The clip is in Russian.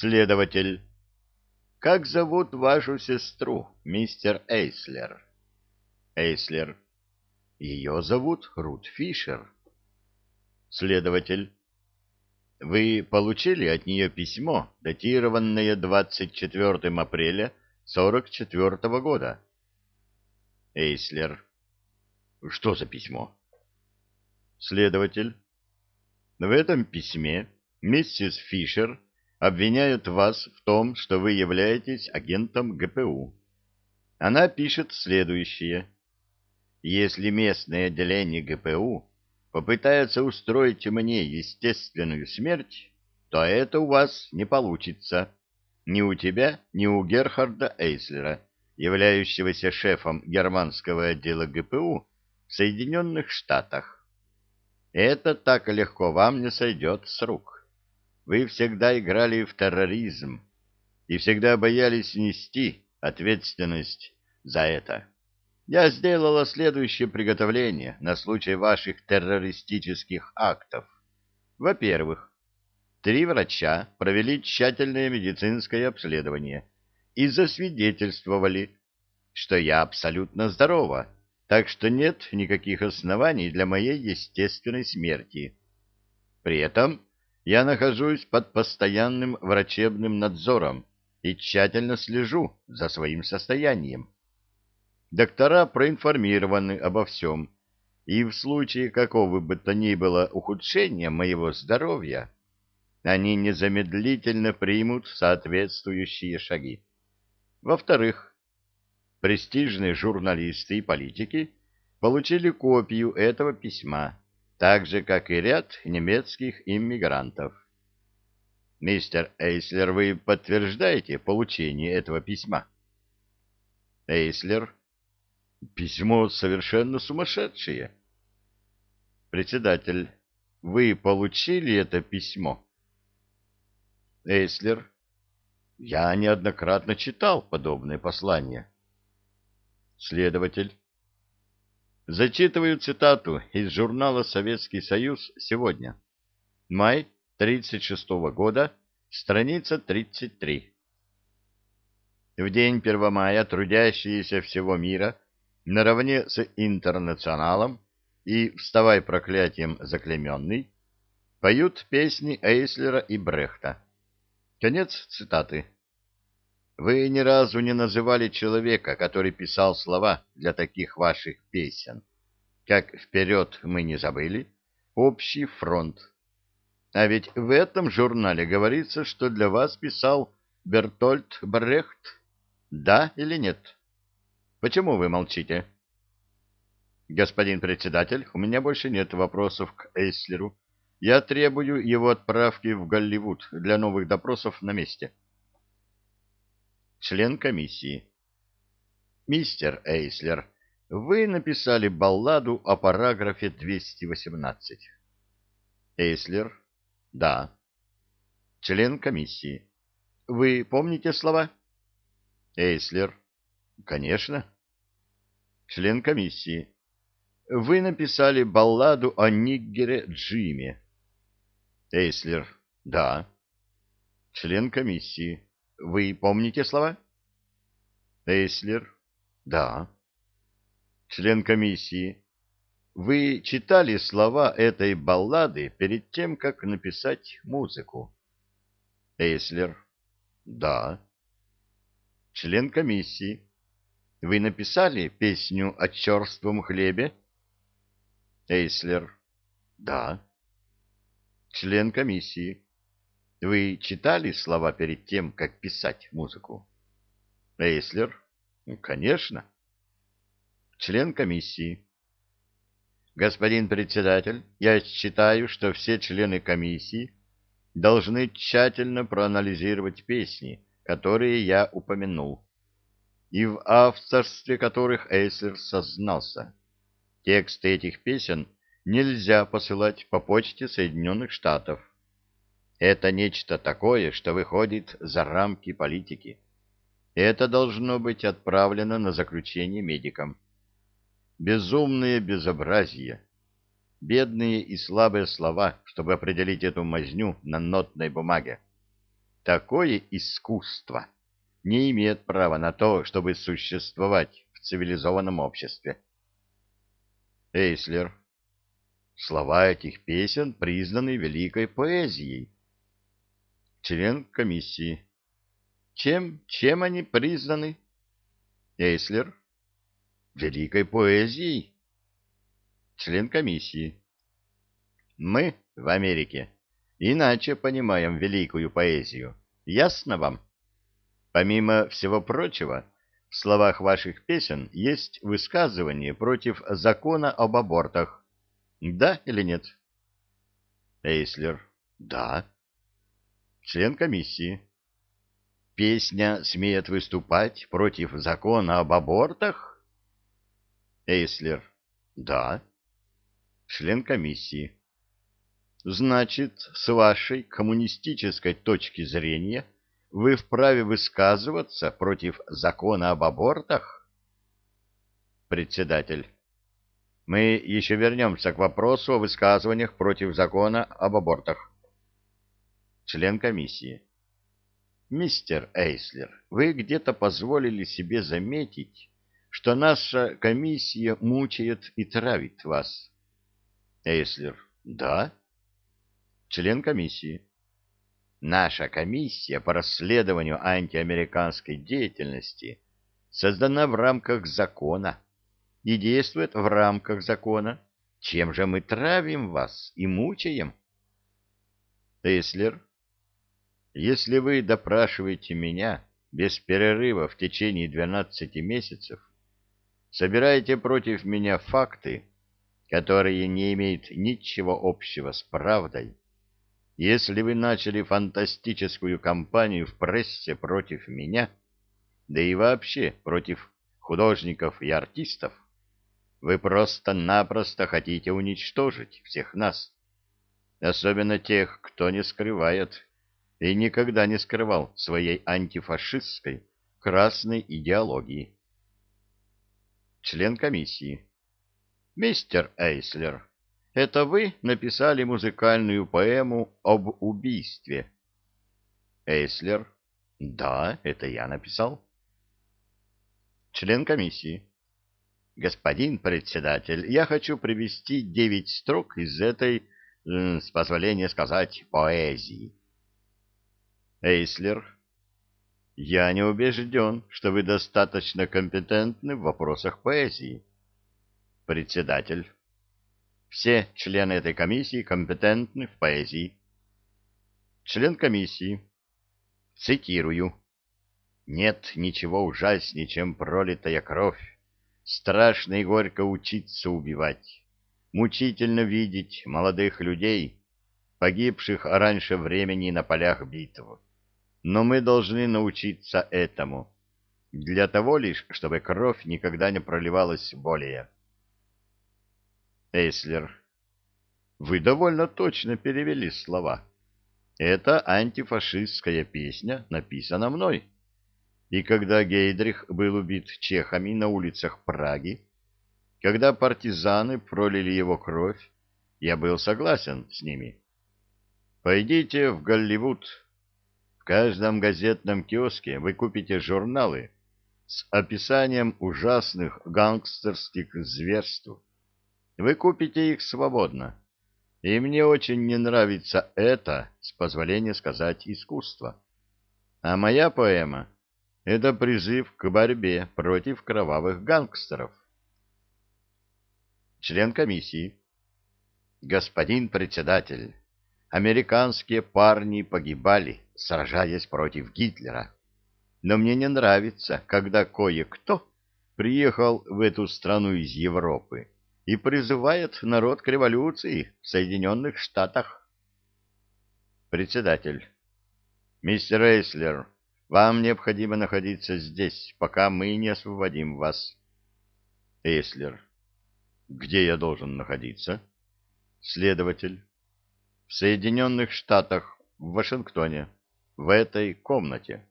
Следователь. Как зовут вашу сестру, мистер Эйслер? Эйслер. Ее зовут Рут Фишер. Следователь. Вы получили от нее письмо, датированное 24 апреля 44 -го года? Эйслер. Что за письмо? Следователь. В этом письме миссис Фишер обвиняет вас в том, что вы являетесь агентом ГПУ. Она пишет следующее. Если местное отделение ГПУ попытается устроить мне естественную смерть, то это у вас не получится. Ни у тебя, ни у Герхарда Эйслера, являющегося шефом германского отдела ГПУ в Соединенных Штатах. Это так легко вам не сойдет с рук. Вы всегда играли в терроризм и всегда боялись нести ответственность за это. Я сделала следующее приготовление на случай ваших террористических актов. Во-первых, три врача провели тщательное медицинское обследование и засвидетельствовали, что я абсолютно здорова, так что нет никаких оснований для моей естественной смерти. При этом я нахожусь под постоянным врачебным надзором и тщательно слежу за своим состоянием. Доктора проинформированы обо всем, и в случае какого бы то ни было ухудшения моего здоровья, они незамедлительно примут соответствующие шаги. Во-вторых, престижные журналисты и политики получили копию этого письма, так же, как и ряд немецких иммигрантов. Мистер Эйслер, вы подтверждаете получение этого письма? Эйслер Письмо совершенно сумасшедшее. Председатель, вы получили это письмо? Эйслер, я неоднократно читал подобные послания. Следователь, зачитываю цитату из журнала «Советский Союз» сегодня. Май 36 -го года, страница 33. В день 1 мая трудящиеся всего мира – наравне с интернационалом и «Вставай проклятием заклеменный» поют песни Эйслера и Брехта. Конец цитаты. Вы ни разу не называли человека, который писал слова для таких ваших песен, как «Вперед мы не забыли», «Общий фронт». А ведь в этом журнале говорится, что для вас писал Бертольд Брехт. Да или нет? Почему вы молчите? Господин председатель, у меня больше нет вопросов к Эйслеру. Я требую его отправки в Голливуд для новых допросов на месте. Член комиссии. Мистер Эйслер, вы написали балладу о параграфе 218. Эйслер. Да. Член комиссии. Вы помните слова? Эйслер. Конечно. Член комиссии. Вы написали балладу о Ниггере Джиме. Эйслер. Да. Член комиссии. Вы помните слова? Эйслер. Да. Член комиссии. Вы читали слова этой баллады перед тем, как написать музыку? Эйслер. Да. Член комиссии. Вы написали песню о черством хлебе? Эйслер. Да. Член комиссии. Вы читали слова перед тем, как писать музыку? Эйслер. Конечно. Член комиссии. Господин председатель, я считаю, что все члены комиссии должны тщательно проанализировать песни, которые я упомянул и в авторстве которых Эйслер сознался. Тексты этих песен нельзя посылать по почте Соединенных Штатов. Это нечто такое, что выходит за рамки политики. Это должно быть отправлено на заключение медикам. Безумные безобразия. Бедные и слабые слова, чтобы определить эту мазню на нотной бумаге. такое искусство не имеет права на то, чтобы существовать в цивилизованном обществе. Эйслер. Слова этих песен признаны великой поэзией. Член комиссии. Чем, чем они признаны? Эйслер. Великой поэзией. Член комиссии. Мы в Америке иначе понимаем великую поэзию. Ясно вам? Помимо всего прочего, в словах ваших песен есть высказывание против закона об абортах. Да или нет? Эйслер. Да. Член комиссии. Песня смеет выступать против закона об абортах? Эйслер. Да. Член комиссии. Значит, с вашей коммунистической точки зрения вы вправе высказываться против закона об абортах? Председатель. Мы еще вернемся к вопросу о высказываниях против закона об абортах. Член комиссии. Мистер Эйслер, вы где-то позволили себе заметить, что наша комиссия мучает и травит вас. Эйслер. Да. Член комиссии. Наша комиссия по расследованию антиамериканской деятельности создана в рамках закона и действует в рамках закона. Чем же мы травим вас и мучаем? Теслер, если вы допрашиваете меня без перерыва в течение 12 месяцев, собираете против меня факты, которые не имеют ничего общего с правдой, если вы начали фантастическую кампанию в прессе против меня, да и вообще против художников и артистов, вы просто-напросто хотите уничтожить всех нас, особенно тех, кто не скрывает и никогда не скрывал своей антифашистской красной идеологии. Член комиссии. Мистер Эйслер, это вы написали музыкальную поэму об убийстве? Эйслер. Да, это я написал. Член комиссии. Господин председатель, я хочу привести девять строк из этой, с позволения сказать, поэзии. Эйслер. Я не убежден, что вы достаточно компетентны в вопросах поэзии. Председатель. Все члены этой комиссии компетентны в поэзии. Член комиссии. Цитирую. Нет ничего ужаснее, чем пролитая кровь. Страшно и горько учиться убивать. Мучительно видеть молодых людей, погибших раньше времени на полях битв. Но мы должны научиться этому. Для того лишь, чтобы кровь никогда не проливалась более. Эйслер. Вы довольно точно перевели слова. Это антифашистская песня написана мной. И когда Гейдрих был убит чехами на улицах Праги, когда партизаны пролили его кровь, я был согласен с ними. Пойдите в Голливуд. Каждом газетном киоске вы купите журналы с описанием ужасных гангстерских зверств вы купите их свободно. И мне очень не нравится это, с позволения сказать, искусство. А моя поэма — это призыв к борьбе против кровавых гангстеров. Член комиссии. Господин председатель, американские парни погибали, сражаясь против Гитлера. Но мне не нравится, когда кое-кто приехал в эту страну из Европы и призывает народ к революции в Соединенных Штатах. Председатель. Мистер Эйслер, вам необходимо находиться здесь, пока мы не освободим вас. Эйслер. Где я должен находиться? Следователь. В Соединенных Штатах, в Вашингтоне, в этой комнате.